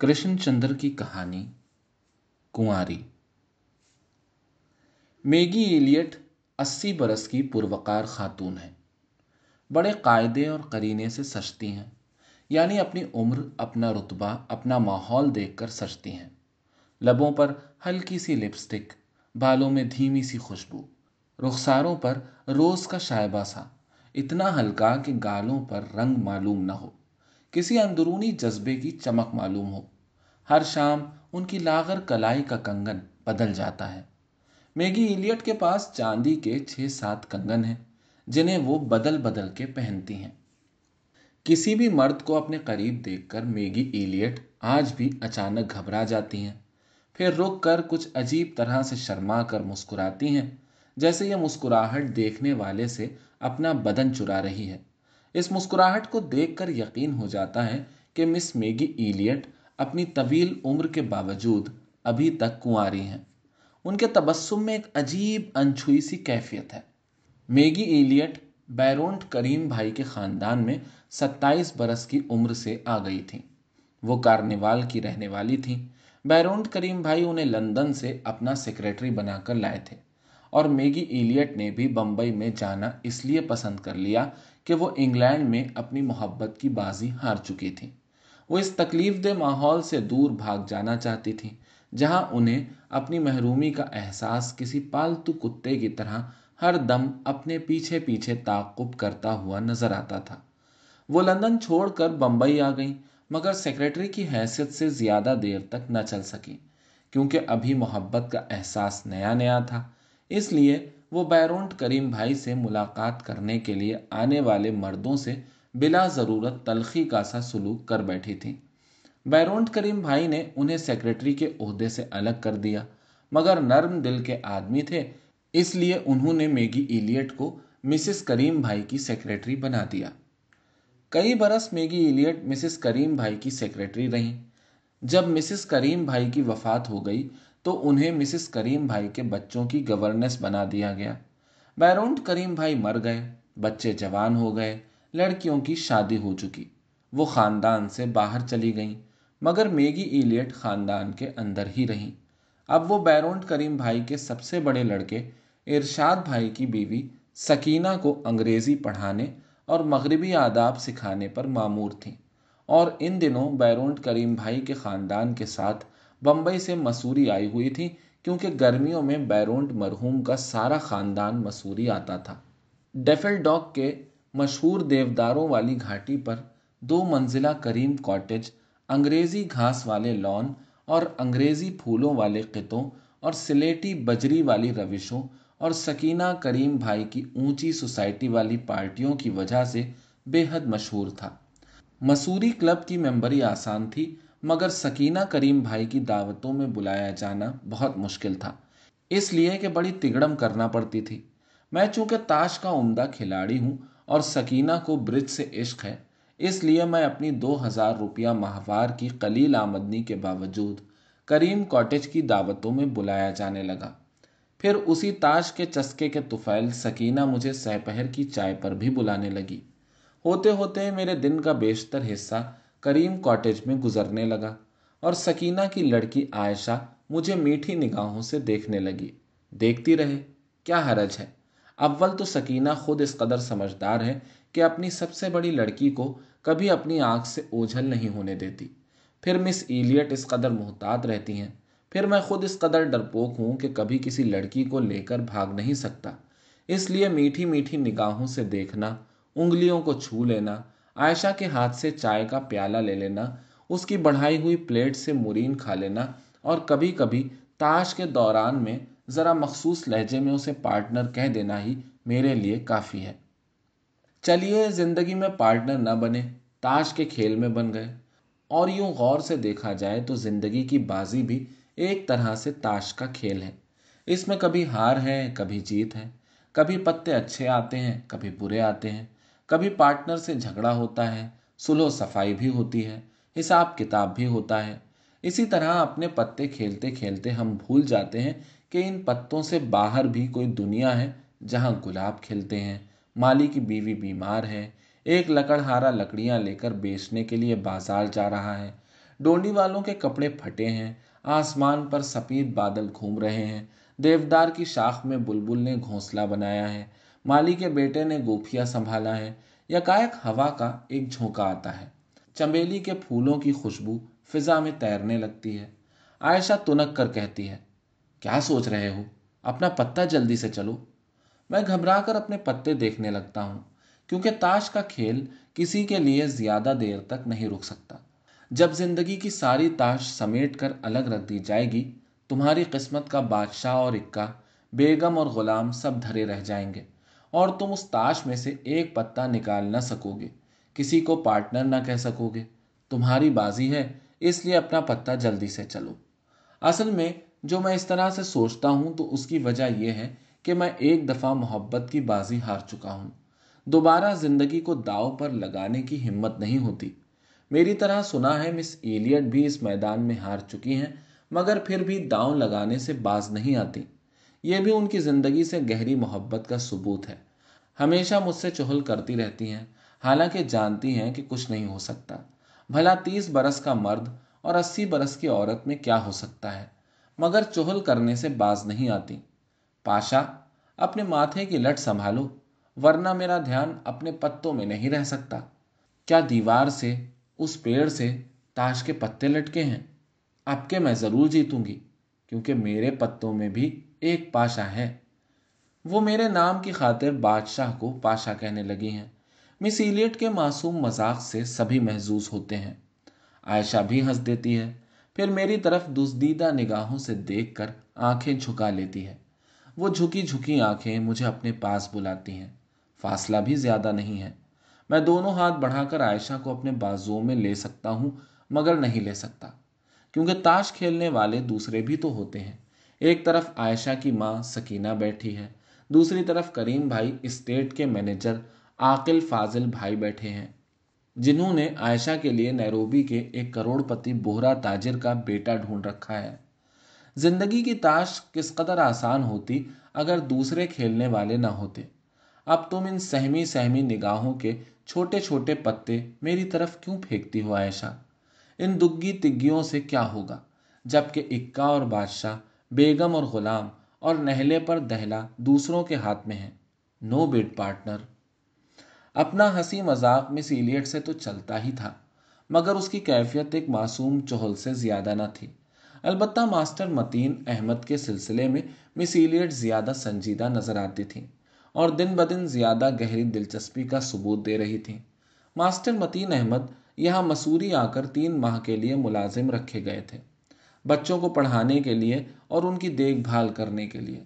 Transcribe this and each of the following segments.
کرشن چندر کی کہانی، کنواری۔ Maggi elite اسی برس کی پروکار خاتون ہے بڑے قاعدے اور کرینے سے سجتی ہیں۔ یعنی اپنی عمر، اپنا رتبہ، اپنا ماحول دیکھ کر سجتی ہیں۔ لبوں پر ہلکی سی لپسٹک بالوں میں دھیمی سی خوشبو۔ رخساروں پر روز کا شائبہ سا۔ اتنا ہلکا کہ گالوں پر رنگ معلوم نہ ہو۔ کسی اندرونی جذبے کی چمک معلوم ہو۔ ہر شام ان کی لاغر کلائی کا کنگن بدل جاتا ہے۔ میگی ایلیٹ کے پاس چاندی کے چھ سات کنگن ہیں، جنہیں وہ بدل بدل کے پہنتی ہیں۔ کسی بھی مرد کو اپنے قریب دیکھ کر میگی ایلیٹ آج بھی اچانک گھبرا جاتی ہیں۔ پھر رک کر کچھ عجیب طرح سے شرما کر مسکراتی ہیں، جیسے یہ مسکراہٹ دیکھنے والے سے اپنا بدن چرا رہی ہے۔ اس مسکراہٹ کو دیکھ کر یقین ہو جاتا ہے کہ مس میگی ایلیٹ اپنی طویل عمر کے باوجود ابھی تک کنواری ہیں۔ ان کے تبسم میں ایک عجیب انچھوئی سی کیفیت ہے۔ میگی ایلیٹ بیرونٹ کریم بھائی کے خاندان میں ستائیس برس کی عمر سے آ گئی تھیں۔ وہ کارنیوال کی رہنے والی تھیں۔ بیرونٹ کریم بھائی انہیں لندن سے اپنا سیکرٹری بنا کر لائے تھے۔ اور میگی ایلیٹ نے بھی بمبئی میں جانا اس لیے پسند کر لیا کہ وہ انگلینڈ میں اپنی محبت کی بازی ہار چکی تھیں وہ اس تکلیف دہ ماحول سے دور بھاگ جانا چاہتی تھیں جہاں انہیں اپنی محرومی کا احساس کسی پالتو کتے کی طرح ہر دم اپنے پیچھے پیچھے تعقب کرتا ہوا نظر آتا تھا۔ وہ لندن چھوڑ کر بمبئی آ گئیں، مگر سیکرٹری کی حیثیت سے زیادہ دیر تک نہ چل سکیں، کیونکہ ابھی محبت کا احساس نیا نیا تھا۔ اس لیے وہ بیرونٹ کریم بھائی سے ملاقات کرنے کے لیے آنے والے مردوں سے بلا ضرورت تلخی کا سا سلوک کر بیٹھی تھیں بیرونٹ کریم بھائی نے انہیں سیکرٹری کے عہدے سے الگ کر دیا، مگر نرم دل کے آدمی تھے، اس لیے انہوں نے میگی ایلیٹ کو مسز کریم بھائی کی سیکرٹری بنا دیا۔ کئی برس میگی ایلیٹ مسز کریم بھائی کی سیکرٹری رہیں۔ جب مسز کریم بھائی کی وفات ہو گئی تو انہیں مسز کریم بھائی کے بچوں کی گورنس بنا دیا گیا۔ بیرونٹ کریم بھائی مر گئے، بچے جوان ہو گئے، لڑکیوں کی شادی ہو چکی۔ وہ خاندان سے باہر چلی گئیں، مگر میگی ایلیٹ خاندان کے اندر ہی رہیں۔ اب وہ بیرونٹ کریم بھائی کے سب سے بڑے لڑکے ارشاد بھائی کی بیوی سکینہ کو انگریزی پڑھانے اور مغربی آداب سکھانے پر معمور تھیں۔ اور ان دنوں بیرونٹ کریم بھائی کے خاندان کے ساتھ بمبئی سے مسوری آئی ہوئی تھی کیونکہ گرمیوں میں بیرونٹ مرحوم کا سارا خاندان مسوری آتا تھا۔ ڈیفل ڈاک کے مشہور دیوداروں والی گھاٹی پر دو منزلہ کریم کاٹیج، انگریزی گھاس والے لون اور انگریزی پھولوں والے قطوں اور سلیٹی بجری والی روشوں اور سکینہ کریم بھائی کی اونچی سوسائٹی والی پارٹیوں کی وجہ سے بے حد مشہور تھا۔ مسوری کلب کی ممبری آسان تھی مگر سکینہ کریم بھائی کی دعوتوں میں بلایا جانا بہت مشکل تھا۔ اس لیے کہ بڑی تگڑم کرنا پڑتی تھی۔ میں چونکہ تاش کا عمدہ کھلاڑی ہوں اور سکینہ کو برج سے عشق ہے، اس لیے میں اپنی دو ہزار روپیہ ماہوار کی قلیل آمدنی کے باوجود کریم کاٹیج کی دعوتوں میں بلایا جانے لگا۔ پھر اسی تاش کے چسکے کے طفیل سکینہ مجھے سہ پہر کی چائے پر بھی بلانے لگی۔ ہوتے ہوتے میرے دن کا بیشتر حصہ کریم کاٹیج میں گزرنے لگا اور سکینہ کی لڑکی عائشہ مجھے میٹھی نگاہوں سے دیکھنے لگی۔ دیکھتی رہے، کیا حرج ہے؟ اول تو سکینہ خود اس قدر سمجھدار ہے کہ اپنی سب سے بڑی لڑکی کو کبھی اپنی آنکھ سے اوجھل نہیں ہونے دیتی۔ پھر مس ایلیٹ اس قدر محتاط رہتی ہیں۔ پھر میں خود اس قدر ڈرپوک ہوں کہ کبھی کسی لڑکی کو لے کر بھاگ نہیں سکتا۔ اس لیے میٹھی میٹھی نگاہوں سے دیکھنا، انگلیوں کو چھو لینا عائشہ کے ہاتھ سے چائے کا پیالہ لے لینا، اس کی بڑھائی ہوئی پلیٹ سے مرین کھا لینا اور کبھی کبھی تاش کے دوران میں ذرا مخصوص لہجے میں اسے پارٹنر کہہ دینا ہی میرے لیے کافی ہے۔ چلیے، زندگی میں پارٹنر نہ بنے، تاش کے کھیل میں بن گئے۔ اور یوں غور سے دیکھا جائے تو زندگی کی بازی بھی ایک طرح سے تاش کا کھیل ہے۔ اس میں کبھی ہار ہے، کبھی جیت ہے، کبھی پتے اچھے آتے ہیں، کبھی برے آتے ہیں۔ کبھی پارٹنر سے جھگڑا ہوتا ہے سلو صفائی بھی ہوتی ہے، حساب کتاب بھی ہوتا ہے۔ اسی طرح اپنے پتے کھیلتے کھیلتے ہم بھول جاتے ہیں کہ ان پتوں سے باہر بھی کوئی دنیا ہے جہاں گلاب کھلتے ہیں۔ مالی کی بیوی بیمار ہے، ایک لکڑ ہارا لکڑیاں لے کر بیچنے کے لیے بازار جا رہا ہے۔ ڈونڈی والوں کے کپڑے پھٹے ہیں، آسمان پر سفید بادل گھوم رہے ہیں۔ دیودار کی شاخ میں بلبل نے گھونسلہ بنایا ہے۔ مالی کے بیٹے نے گوفیا سنبھالا ہے یکائک ہوا کا ایک جھونکا آتا ہے۔ چمیلی کے پھولوں کی خوشبو فضا میں تیرنے لگتی ہے۔ عائشہ تنک کر کہتی ہے، کیا سوچ رہے ہو؟ اپنا پتا جلدی سے چلو۔ میں گھبرا کر اپنے پتے دیکھنے لگتا ہوں، کیونکہ تاش کا کھیل کسی کے لیے زیادہ دیر تک نہیں رک سکتا۔ جب زندگی کی ساری تاش سمیٹ کر الگ رکھ دی جائے گی، تمہاری قسمت کا بادشاہ اور اکا، بیگم اور غلام سب دھرے رہ جائیں گے۔ اور تم اس تاش میں سے ایک پتا نکال نہ سکو گے کسی کو پارٹنر نہ کہہ سکو گے تمہاری بازی ہے، اس لیے اپنا پتا جلدی سے چلو۔ اصل میں جو میں اس طرح سے سوچتا ہوں تو اس کی وجہ یہ ہے کہ میں ایک دفعہ محبت کی بازی ہار چکا ہوں۔ دوبارہ زندگی کو داؤ پر لگانے کی ہمت نہیں ہوتی۔ میری طرح سنا ہے مس ایلیٹ بھی اس میدان میں ہار چکی ہیں، مگر پھر بھی داؤں لگانے سے باز نہیں آتی۔ یہ بھی ان کی زندگی سے گہری محبت کا ثبوت ہے۔ ہمیشہ مجھ سے چہل کرتی رہتی ہیں، حالانکہ جانتی ہیں کہ کچھ نہیں ہو سکتا۔ بھلا تیس برس کا مرد اور اسی برس کی عورت میں کیا ہو سکتا ہے؟ مگر چہل کرنے سے باز نہیں آتی۔ پاشا، اپنے ماتھے کی لٹ سنبھالو، ورنہ میرا دھیان اپنے پتوں میں نہیں رہ سکتا۔ کیا دیوار سے، اس پیڑ سے تاش کے پتے لٹکے ہیں؟ اب کے میں ضرور جیتوں گی، کیونکہ میرے پتوں میں بھی ایک پاشا ہے وہ میرے نام کی خاطر بادشاہ کو پاشا کہنے لگی ہیں۔ مس ایلیٹ کے معصوم مذاق سے سبھی محظوظ ہوتے ہیں۔ عائشہ بھی ہنس دیتی ہے پھر میری طرف دزدیدہ نگاہوں سے دیکھ کر آنکھیں جھکا لیتی ہے وہ جھکی جھکی آنکھیں مجھے اپنے پاس بلاتی ہیں۔ فاصلہ بھی زیادہ نہیں ہے۔ میں دونوں ہاتھ بڑھا کر عائشہ کو اپنے بازوؤں میں لے سکتا ہوں، مگر نہیں لے سکتا۔ کیونکہ تاش کھیلنے والے دوسرے بھی تو ہوتے ہیں۔ ایک طرف عائشہ کی ماں سکینہ بیٹھی ہے، دوسری طرف کریم بھائی اسٹیٹ کے مینیجر عاقل فاضل بھائی بیٹھے ہیں، جنہوں نے عائشہ کے لیے نیروبی کے ایک کروڑ پتی بہرا تاجر کا بیٹا ڈھونڈ رکھا ہے۔ زندگی کی تاش کس قدر آسان ہوتی اگر دوسرے کھیلنے والے نہ ہوتے۔ اب تم ان سہمی سہمی نگاہوں کے چھوٹے چھوٹے پتے میری طرف کیوں پھینکتی ہو عائشہ؟ ان دگی تگیوں سے کیا ہوگا؟ جبکہ اکا اور بادشاہ بیگم اور غلام اور نہلے پر دہلا دوسروں کے ہاتھ میں ہے۔ No bad partner. اپنا ہنسی مذاق مس ایلیٹ سے تو چلتا ہی تھا، مگر اس کی کیفیت ایک معصوم چہل سے زیادہ نہ تھی۔ البتہ ماسٹر متین احمد کے سلسلے میں مس ایلیٹ زیادہ سنجیدہ نظر آتی تھیں اور دن بدن زیادہ گہری دلچسپی کا ثبوت دے رہی تھیں۔ ماسٹر متین احمد یہاں مسوری آ کر تین ماہ کے لیے ملازم رکھے گئے تھے۔ بچوں کو پڑھانے کے لیے اور ان کی دیکھ بھال کرنے کے لیے۔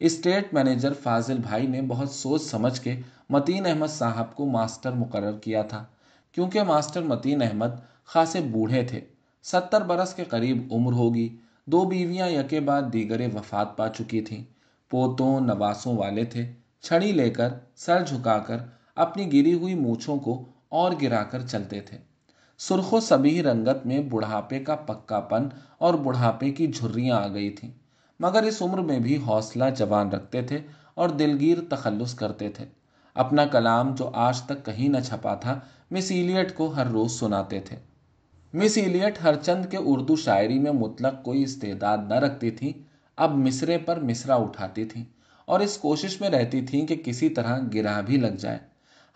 اسٹیٹ مینیجر فاضل بھائی نے بہت سوچ سمجھ کے متین احمد صاحب کو ماسٹر مقرر کیا تھا، کیونکہ ماسٹر متین احمد خاصے بوڑھے تھے۔ ستر برس کے قریب عمر ہوگی، دو بیویاں یکے بعد دیگرے وفات پا چکی تھیں۔ پوتوں، نواسوں والے تھے۔ چھڑی لے کر سر جھکا کر اپنی گری ہوئی مونچھوں کو اور گرا کر چلتے تھے۔ سرخ و سبھی رنگت میں بڑھاپے کا پکا پن اور بڑھاپے کی جھریاں آ گئی تھیں۔ مگر اس عمر میں بھی حوصلہ جوان رکھتے تھے اور دلگیر تخلص کرتے تھے۔ اپنا کلام جو آج تک کہیں نہ چھپا تھا، مس ایلیٹ کو ہر روز سناتے تھے۔ مس ایلیٹ ہر چند کے اردو شاعری میں مطلق کوئی استعداد نہ رکھتی تھی، اب مصرے پر مصرا اٹھاتی تھیں اور اس کوشش میں رہتی تھیں کہ کسی طرح گرا بھی لگ جائے۔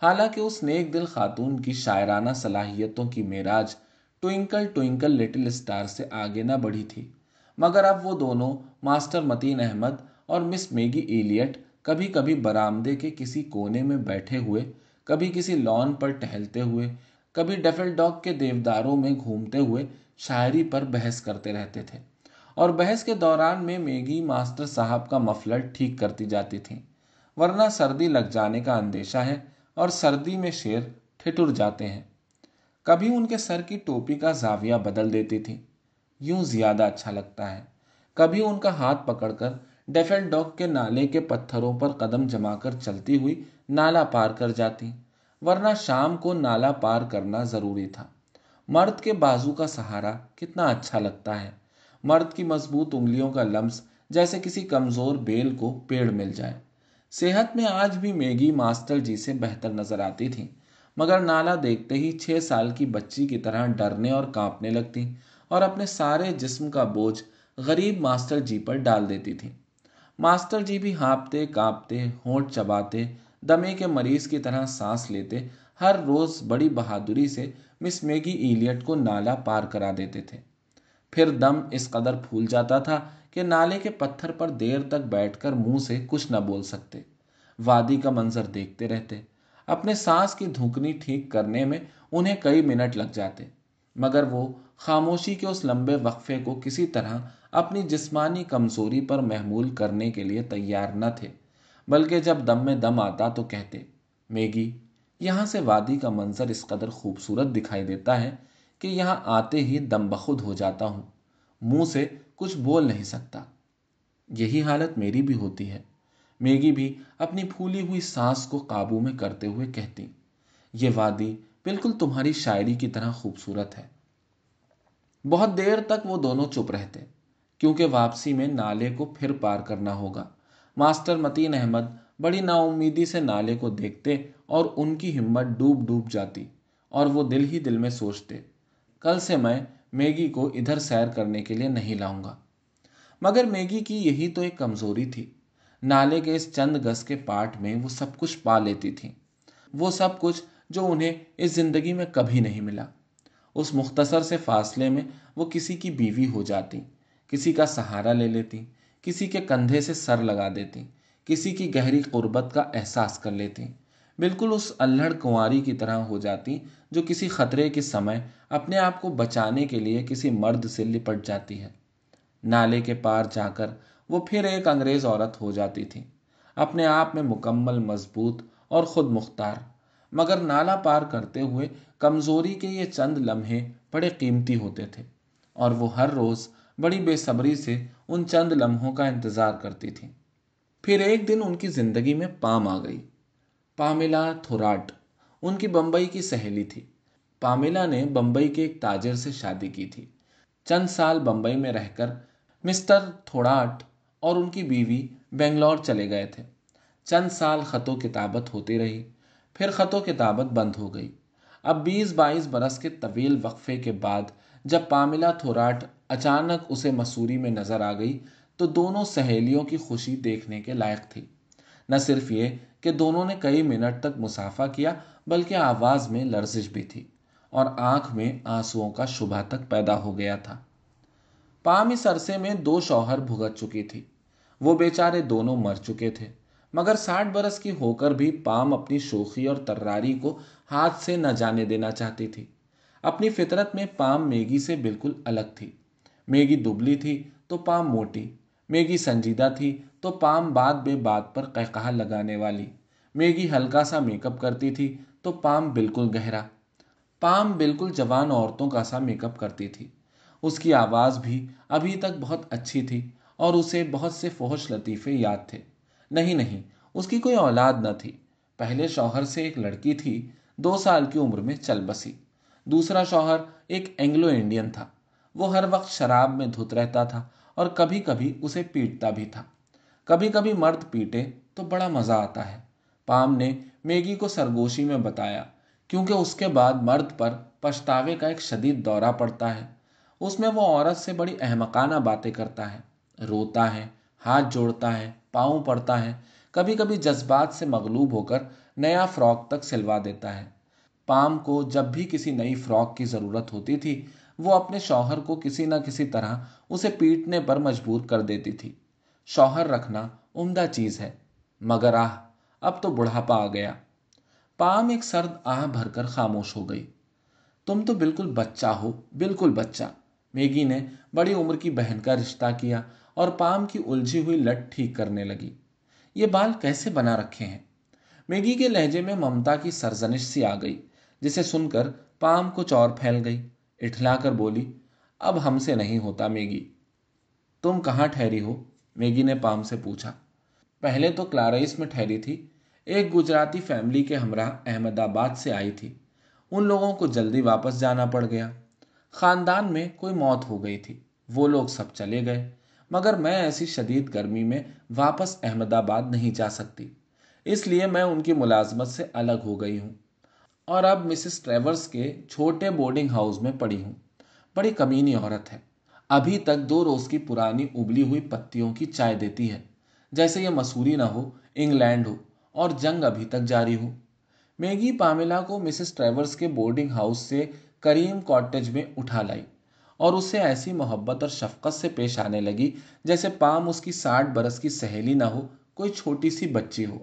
حالانکہ اس نیک دل خاتون کی شاعرانہ صلاحیتوں کی معراج ٹوئنکل ٹوئنکل لٹل اسٹار سے آگے نہ بڑھی تھی۔ مگر اب وہ دونوں، ماسٹر متین احمد اور مس میگی ایلیٹ، کبھی کبھی برامدے کے کسی کونے میں بیٹھے ہوئے، کبھی کسی لان پر ٹہلتے ہوئے، کبھی ڈیفل ڈاگ کے دیوداروں میں گھومتے ہوئے شاعری پر بحث کرتے رہتے تھے۔ اور بحث کے دوران میں میگی ماسٹر صاحب کا مفلر ٹھیک کرتی جاتی تھیں۔ ورنہ سردی لگ جانے کا اندیشہ ہے اور سردی میں شیر ٹھٹر جاتے ہیں۔ کبھی ان کے سر کی ٹوپی کا زاویہ بدل دیتی تھی یوں زیادہ اچھا لگتا ہے۔ کبھی ان کا ہاتھ پکڑ کر ڈیفل ڈاگ کے نالے کے پتھروں پر قدم جما کر چلتی ہوئی نالا پار کر جاتی۔ ورنہ شام کو نالا پار کرنا ضروری تھا۔ مرد کے بازو کا سہارا کتنا اچھا لگتا ہے۔ مرد کی مضبوط انگلیوں کا لمس جیسے کسی کمزور بیل کو پیڑ مل جائے۔ صحت میں آج بھی میگی ماسٹر جی سے بہتر نظر آتی تھی، مگر نالا دیکھتے ہی چھ سال کی بچی کی طرح ڈرنے اور کانپنے لگتی اور اپنے سارے جسم کا بوجھ غریب ماسٹر جی پر ڈال دیتی تھی۔ ماسٹر جی بھی ہانپتے، کانپتے، ہونٹ چباتے، دمے کے مریض کی طرح سانس لیتے، ہر روز بڑی بہادری سے مس میگی ایلیٹ کو نالا پار کرا دیتے تھے۔ پھر دم اس قدر پھول جاتا تھا کہ نالے کے پتھر پر دیر تک بیٹھ کر منہ سے کچھ نہ بول سکتے۔ وادی کا منظر دیکھتے رہتے۔ اپنے سانس کی دھوکنی ٹھیک کرنے میں انہیں کئی منٹ لگ جاتے۔ مگر وہ خاموشی کے اس لمبے وقفے کو کسی طرح اپنی جسمانی کمزوری پر محمول کرنے کے لیے تیار نہ تھے۔ بلکہ جب دم میں دم آتا تو کہتے، میگی، یہاں سے وادی کا منظر اس قدر خوبصورت دکھائی دیتا ہے کہ یہاں آتے ہی دم بخود ہو جاتا ہوں۔ منہ سے کچھ بول نہیں سکتا۔ یہی حالت میری بھی ہوتی ہے۔ میگی بھی اپنی پھولی ہوئی سانس کو قابو میں کرتے ہوئے کہتی، یہ وادی بالکل تمہاری شاعری کی طرح خوبصورت ہے۔ بہت دیر تک وہ دونوں چپ رہتے، کیونکہ واپسی میں نالے کو پھر پار کرنا ہوگا۔ ماسٹر متین احمد بڑی نا امیدی سے نالے کو دیکھتے اور ان کی ہمت ڈوب ڈوب جاتی اور وہ دل ہی دل میں سوچتے، کل سے میں میگی کو ادھر سیر کرنے کے لیے نہیں لاؤں گا۔ مگر میگی کی یہی تو ایک کمزوری تھی۔ نالے کے اس چند گز کے پاٹ میں وہ سب کچھ پا لیتی تھی وہ سب کچھ جو انہیں اس زندگی میں کبھی نہیں ملا۔ اس مختصر سے فاصلے میں وہ کسی کی بیوی ہو جاتی، کسی کا سہارا لے لیتی، کسی کے کندھے سے سر لگا دیتی، کسی کی گہری قربت کا احساس کر لیتی۔ بالکل اس الڑ کنواری کی طرح ہو جاتی جو کسی خطرے کے سمے اپنے آپ کو بچانے کے لیے کسی مرد سے لپٹ جاتی ہے۔ نالے کے پار جا کر وہ پھر ایک انگریز عورت ہو جاتی تھی۔ اپنے آپ میں مکمل مضبوط اور خود مختار، مگر نالا پار کرتے ہوئے کمزوری کے یہ چند لمحے بڑے قیمتی ہوتے تھے اور وہ ہر روز بڑی بے صبری سے ان چند لمحوں کا انتظار کرتی تھی۔ پھر ایک دن ان کی زندگی میں پام آ گئی۔ پاملا تھوراٹ، ان کی بمبئی کی سہیلی تھی۔ پاملا نے بمبئی کے ایک تاجر سے شادی کی تھی۔ چند سال بمبئی میں رہ کر مسٹر تھوڑاٹ اور ان کی بیوی بنگلور چلے گئے تھے۔ چند سال خط و کتابت ہوتی رہی، پھر خط و کتابت بند ہو گئی۔ اب بیس بائیس برس کے طویل وقفے کے بعد جب پاملا تھوراٹ اچانک اسے مسوری میں نظر آ گئی تو دونوں سہیلیوں کی خوشی دیکھنے کے لائق تھی۔ نہ صرف یہ کہ دونوں نے کئی منٹ تک مسافہ کیا، بلکہ آواز میں لرزش بھی تھی اور آنکھ میں آنسوؤں کا شبہ تک پیدا ہو گیا تھا۔ پام اس عرصے میں دو شوہر بھگت چکی تھی۔ وہ بیچارے دونوں مر چکے تھے، مگر ساٹھ برس کی ہو کر بھی پام اپنی شوخی اور تراری کو ہاتھ سے نہ جانے دینا چاہتی تھی۔ اپنی فطرت میں پام میگی سے بالکل الگ تھی۔ میگی دبلی تھی تو پام موٹی میگی سنجیدہ تھی تو پام بات بے بات پر قہقہ لگانے والی۔ میگی ہلکا سا میک اپ کرتی تھی تو پام بالکل گہرا۔ پام بالکل جوان عورتوں کا سا میک اپ کرتی تھی۔ اس کی آواز بھی ابھی تک بہت اچھی تھی اور اسے بہت سے فوش لطیفے یاد تھے۔ نہیں نہیں، اس کی کوئی اولاد نہ تھی۔ پہلے شوہر سے ایک لڑکی تھی، دو سال کی عمر میں چل بسی۔ دوسرا شوہر ایک اینگلو انڈین تھا۔ وہ ہر وقت شراب میں دھت رہتا تھا۔ اور کبھی کبھی اسے پیٹتا بھی تھا۔ کبھی کبھی مرد پیٹے تو بڑا مزہ آتا ہے۔ پام نے میگی کو سرگوشی میں بتایا، کیونکہ اس کے بعد مرد پر پچھتاوے کا ایک شدید دورہ پڑتا ہے۔ اس میں وہ عورت سے بڑی احمقانہ باتیں کرتا ہے۔ روتا ہے، ہاتھ جوڑتا ہے، پاؤں پڑتا ہے۔ کبھی کبھی جذبات سے مغلوب ہو کر نیا فراک تک سلوا دیتا ہے۔ پام کو جب بھی کسی نئی فراک کی ضرورت ہوتی تھی وہ اپنے شوہر کو کسی نہ کسی طرح اسے پیٹنے پر مجبور کر دیتی تھی۔ شوہر رکھنا عمدہ چیز ہے، مگر آہ، اب تو بڑھاپا آ گیا۔ پام ایک سرد آہ بھر کر خاموش ہو گئی۔ تم تو بالکل بچہ ہو، بالکل بچہ۔ میگی نے بڑی عمر کی بہن کا رشتہ کیا اور پام کی الجھی ہوئی لٹ ٹھیک کرنے لگی۔ یہ بال کیسے بنا رکھے ہیں؟ میگی کے لہجے میں ممتا کی سرزنش سی آ گئی، جسے سن کر پام کچھ اور پھیل گئی۔ اٹھلا کر بولی، اب ہم سے نہیں ہوتا میگی۔ تم کہاں ٹھہری ہو؟ میگی نے پام سے پوچھا۔ پہلے تو کلارائس میں ٹھہری تھی۔ ایک گجراتی فیملی کے ہمراہ احمد آباد سے آئی تھی۔ ان لوگوں کو جلدی واپس جانا پڑ گیا۔ خاندان میں کوئی موت ہو گئی تھی۔ وہ لوگ سب چلے گئے۔ مگر میں ایسی شدید گرمی میں واپس احمد آباد نہیں جا سکتی۔ اس لیے میں ان کی ملازمت سے الگ ہو گئی ہوں۔ اور اب مسز ٹریورس کے چھوٹے بورڈنگ ہاؤس میں پڑی ہوں۔ بڑی کمینی عورت ہے۔ ابھی تک دو روز کی پرانی ابلی ہوئی پتیوں کی چائے دیتی ہے۔ جیسے یہ مسوری نہ ہو، انگلینڈ ہو، اور جنگ ابھی تک جاری ہو۔ میگی پاملا کو مسز ٹریورس کے بورڈنگ ہاؤس سے کریم کاٹیج میں اٹھا لائی اور اسے ایسی محبت اور شفقت سے پیش آنے لگی جیسے پام اس کی ساٹھ برس کی سہیلی نہ ہو، کوئی چھوٹی سی بچی ہو۔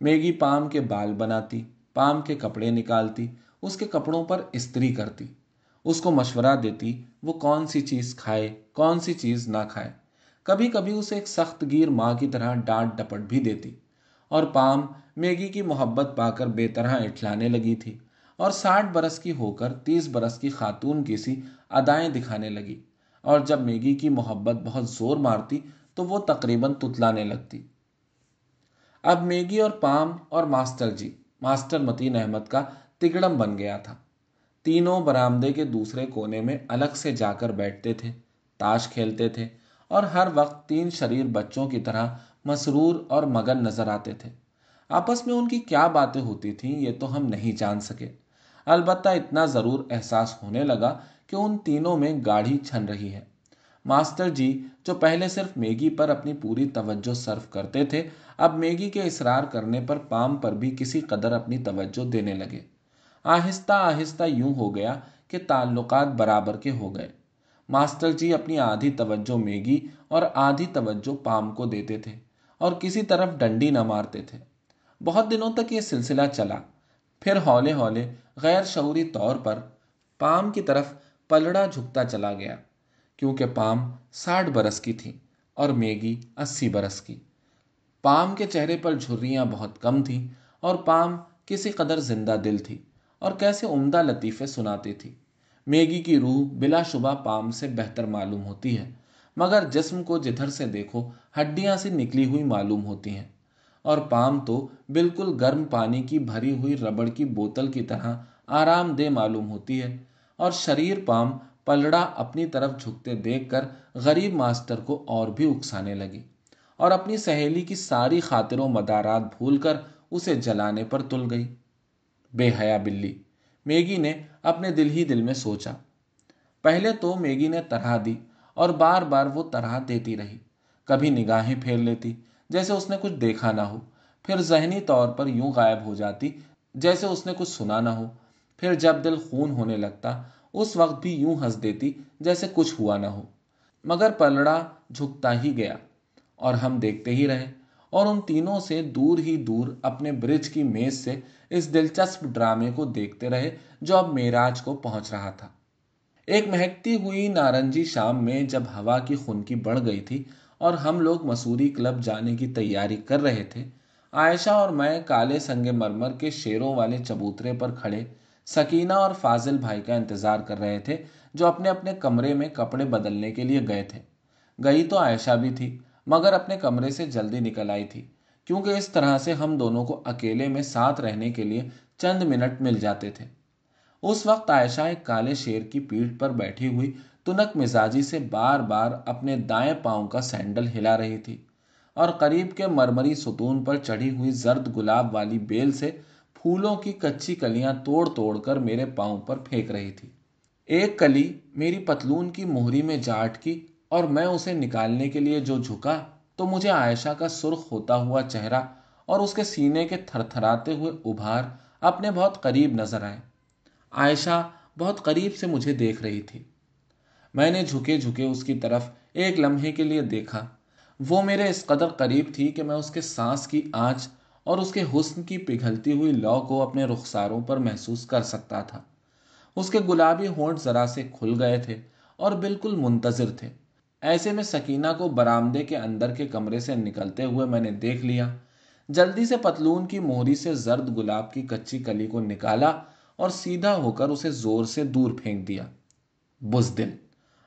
میگی پام کے بال بناتی پام کے کپڑے نکالتی، اس کے کپڑوں پر استری کرتی، اس کو مشورہ دیتی، وہ کون سی چیز کھائے، کون سی چیز نہ کھائے۔ کبھی کبھی اسے ایک سخت گیر ماں کی طرح ڈانٹ ڈپٹ بھی دیتی۔ اور پام میگی کی محبت پا کر بے طرح اٹھلانے لگی تھی اور ساٹھ برس کی ہو کر تیس برس کی خاتون کی سی ادائیں دکھانے لگی۔ اور جب میگی کی محبت بہت زور مارتی تو وہ تقریباً تتلانے لگتی۔ اب میگی اور پام اور ماسٹر جی ماسٹر متین احمد کا تگڑم بن گیا تھا۔ تینوں برامدے کے دوسرے کونے میں الگ سے جا کر بیٹھتے تھے، تاش کھیلتے تھے اور ہر وقت تین شریر بچوں کی طرح مسرور اور مگن نظر آتے تھے۔ آپس میں ان کی کیا باتیں ہوتی تھیں یہ تو ہم نہیں جان سکے۔ البتہ اتنا ضرور احساس ہونے لگا کہ ان تینوں میں گاڑھی چھن رہی ہے۔ ماسٹر جی جو پہلے صرف میگی پر اپنی پوری توجہ صرف کرتے تھے، اب میگی کے اصرار کرنے پر پام پر بھی کسی قدر اپنی توجہ دینے لگے۔ آہستہ آہستہ یوں ہو گیا کہ تعلقات برابر کے ہو گئے۔ ماسٹر جی اپنی آدھی توجہ میگی اور آدھی توجہ پام کو دیتے تھے اور کسی طرف ڈنڈی نہ مارتے تھے۔ بہت دنوں تک یہ سلسلہ چلا۔ پھر ہولے ہولے غیر شعوری طور پر پام کی طرف پلڑا جھکتا چلا گیا۔ کیونکہ پام ساٹھ برس کی تھی اور میگی اسی برس کی۔ پام کے چہرے پر جھریاں بہت کم تھیں اور پام کسی قدر زندہ دل تھی اور کیسے عمدہ لطیفے سناتی تھی میگی کی روح بلا شبہ پام سے بہتر معلوم ہوتی ہے، مگر جسم کو جدھر سے دیکھو ہڈیاں سے نکلی ہوئی معلوم ہوتی ہیں۔ اور پام تو بالکل گرم پانی کی بھری ہوئی ربڑ کی بوتل کی طرح آرام دہ معلوم ہوتی ہے اور شریر پام پلڑا اپنی طرف جھکتے دیکھ کر غریب ماسٹر کو اور بھی اکسانے لگی اور اپنی سہیلی کی ساری خاطر و مدارات بھول کر اسے جلانے پر تل گئی۔ بے حیا بلی، میگی نے اپنے دل ہی دل میں سوچا۔ پہلے تو میگی نے طرح دی اور بار بار وہ طرح دیتی رہی۔ کبھی نگاہیں پھیر لیتی جیسے اس نے کچھ دیکھا نہ ہو۔ پھر ذہنی طور پر یوں غائب ہو جاتی جیسے اس نے کچھ سنا نہ ہو۔ پھر جب دل خون ہونے لگتا اس وقت بھی یوں ہنس دیتی جیسے کچھ ہوا نہ ہو۔ مگر پلڑا جھکتا ہی گیا اور ہم دیکھتے ہی رہے اور ان تینوں سے دور ہی دور اپنے برج کی میز سے اس دلچسپ ڈرامے کو دیکھتے رہے جو اب میراج کو پہنچ رہا تھا۔ ایک مہکتی ہوئی نارنجی شام میں جب ہوا کی خنکی بڑھ گئی تھی اور ہم لوگ مسوری کلب جانے کی تیاری کر رہے تھے، عائشہ اور میں کالے سنگ مرمر کے شیروں والے چبوترے پر کھڑے سکینہ اور فاضل بھائی کا انتظار کر رہے تھے جو اپنے اپنے کمرے میں کپڑے بدلنے کے لیے گئے تھے۔ گئی تو عائشہ بھی تھی، مگر اپنے کمرے سے جلدی نکل آئی تھی، کیونکہ اس طرح سے ہم دونوں کو اکیلے میں ساتھ رہنے کے لیے چند منٹ مل جاتے تھے۔ اس وقت عائشہ ایک کالے شیر کی پیٹھ پر بیٹھی ہوئی تنک مزاجی سے بار بار اپنے دائیں پاؤں کا سینڈل ہلا رہی تھی اور قریب کے مرمری ستون پر چڑھی ہوئی زرد گلاب والی بیل سے پھولوں کی کچی کلیاں توڑ توڑ کر میرے پاؤں پر پھینک رہی تھی۔ ایک کلی میری پتلون کی موہری میں جاٹ کی اور میں اسے نکالنے کے لیے جو جھکا تو مجھے عائشہ کا سرخ ہوتا ہوا چہرہ اور اس کے سینے کے تھر تھراتے ہوئے ابھار اپنے بہت قریب نظر آئے۔ عائشہ بہت قریب سے مجھے دیکھ رہی تھی۔ میں نے جھکے جھکے اس کی طرف ایک لمحے کے لیے دیکھا۔ وہ میرے اس قدر قریب تھی کہ میں اس کے سانس کی آنچ اور اس کے حسن کی پگھلتی ہوئی لو کو اپنے رخساروں پر محسوس کر سکتا تھا۔ اس کے گلابی ہونٹ ذرا سے کھل گئے تھے اور بالکل منتظر تھے۔ ایسے میں سکینہ کو برامدے کے اندر کے کمرے سے نکلتے ہوئے میں نے دیکھ لیا۔ جلدی سے پتلون کی موہری سے زرد گلاب کی کچی کلی کو نکالا اور سیدھا ہو کر اسے زور سے دور پھینک دیا۔ بزدل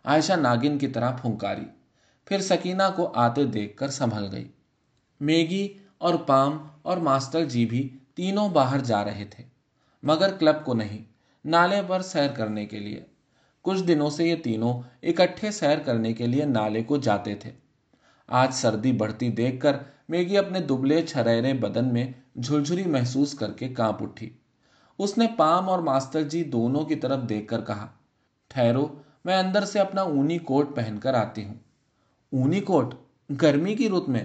عائشہ ناگن کی طرح پھنکاری۔ پھر سکینہ کو آتے دیکھ کر سنبھل گئی۔ میگی اور پام اور ماسٹر جی بھی تینوں باہر جا رہے تھے، مگر کلب کو نہیں، نالے پر سیر کرنے کے لیے۔ کچھ دنوں سے یہ تینوں اکٹھے سیر کرنے کے لیے نالے کو جاتے تھے۔ آج سردی بڑھتی دیکھ کر میگی اپنے دبلے چھریرے بدن میں جھرجھری محسوس کر کے کانپ اٹھی۔ اس نے پام اور ماسٹر جی دونوں کی طرف دیکھ کر کہا، ٹھہرو، میں اندر سے اپنا اونی کوٹ پہن کر آتی ہوں۔ اونی کوٹ؟ گرمی کی رت میں؟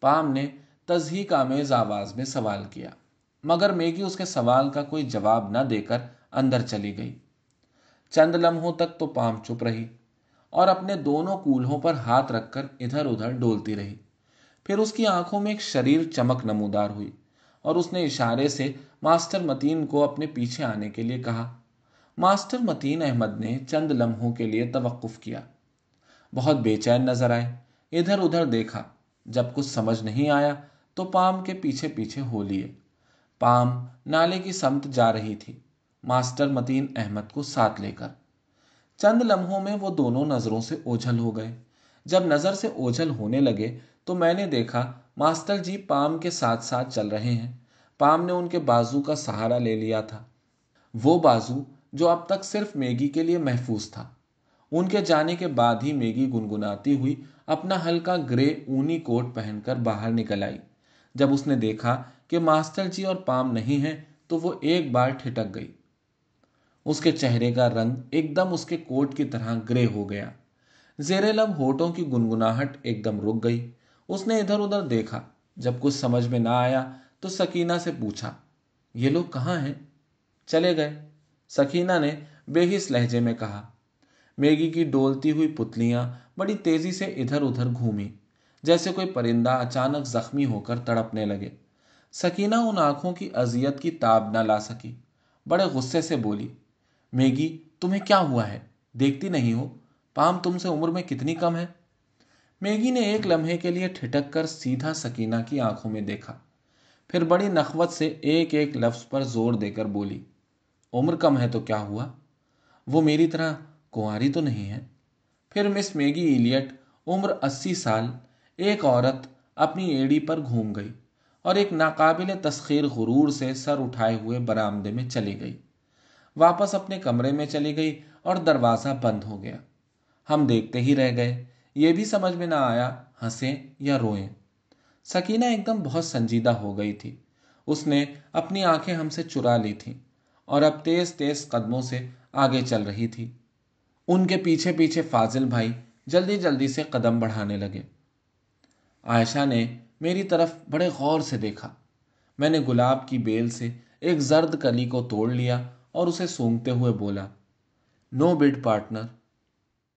پام نے تزہیق آمیز آواز میں سوال کیا، مگر میگی اس کے سوال کا کوئی جواب نہ دے کر اندر چلی گئی۔ چند لمحوں تک تو پام چپ رہی اور اپنے دونوں کولہوں پر ہاتھ رکھ کر ادھر ادھر ڈولتی رہی۔ پھر اس کی آنکھوں میں ایک شریر چمک نمودار ہوئی اور اس نے اشارے سے ماسٹر متین کو اپنے پیچھے آنے کے لیے کہا۔ ماسٹر متین احمد نے چند لمحوں کے لیے توقف کیا۔ بہت بے چین نظر آئے، ادھر ادھر دیکھا، جب کچھ سمجھ نہیں آیا تو پام کے پیچھے پیچھے ہو لیے۔ پام نالے کی سمت جا رہی تھی۔ ماسٹر متین احمد کو ساتھ لے کر۔ چند لمحوں میں وہ دونوں نظروں سے اوجھل ہو گئے۔ جب نظر سے اوجھل ہونے لگے تو میں نے دیکھا ماسٹر جی پام کے ساتھ ساتھ چل رہے ہیں۔ پام نے ان کے بازو کا سہارا لے لیا تھا۔ وہ بازو جو اب تک صرف میگی کے لیے محفوظ تھا۔ ان کے جانے کے بعد ہی میگی گنگناتی ہوئی اپنا ہلکا گرے اونی کوٹ پہن کر باہر نکل آئی۔ جب اس نے دیکھا کہ ماسٹر جی اور پام نہیں ہیں تو وہ ایک بار ٹھٹک گئی۔ اس کے چہرے کا رنگ ایک دم اس کے کوٹ کی طرح گرے ہو گیا۔ زیر لب ہوٹوں کی گنگناہٹ ایک دم رک گئی۔ اس نے ادھر ادھر دیکھا۔ جب کچھ سمجھ میں نہ آیا تو سکینہ سے پوچھا، یہ لوگ کہاں ہیں؟ چلے گئے۔ سکینہ نے بے حس لہجے میں کہا۔ میگی کی ڈولتی ہوئی پتلیاں بڑی تیزی سے ادھر ادھر گھومی جیسے کوئی پرندہ اچانک زخمی ہو کر تڑپنے لگے۔ سکینہ ان آنکھوں کی اذیت کی تاب نہ لا سکی۔ بڑے غصے سے بولی، میگی، تمہیں کیا ہوا ہے؟ دیکھتی نہیں ہو؟ پام، تم سے عمر میں کتنی کم ہے؟ میگی نے ایک لمحے کے لیے ٹھٹک کر سیدھا سکینہ کی آنکھوں میں دیکھا۔ پھر بڑی نخوت سے ایک ایک لفظ پر زور دے کر بولی، عمر کم ہے تو کیا ہوا؟ وہ میری طرح کنواری تو نہیں ہے؟ پھر مس میگی ایلیٹ، عمر اسی سال ایک عورت اپنی ایڑی پر گھوم گئی اور ایک ناقابل تسخیر غرور سے سر اٹھائے ہوئے برآمدے میں چلی گئی۔ واپس اپنے کمرے میں چلی گئی اور دروازہ بند ہو گیا۔ ہم دیکھتے ہی رہ گئے۔ یہ بھی سمجھ میں نہ آیا۔ ہنسیں یا روئیں سکینہ ایک دم بہت سنجیدہ ہو گئی تھی۔ اس نے اپنی آنکھیں ہم سے چرا لی تھیں اور اب تیز تیز قدموں سے آگے چل رہی تھی۔ ان کے پیچھے پیچھے فاضل بھائی جلدی جلدی سے قدم بڑھانے لگے۔ عائشہ نے میری طرف بڑے غور سے دیکھا۔ میں نے گلاب کی بیل سے ایک زرد کلی کو توڑ لیا اور اسے سونگتے ہوئے بولا نو بڈ پارٹنر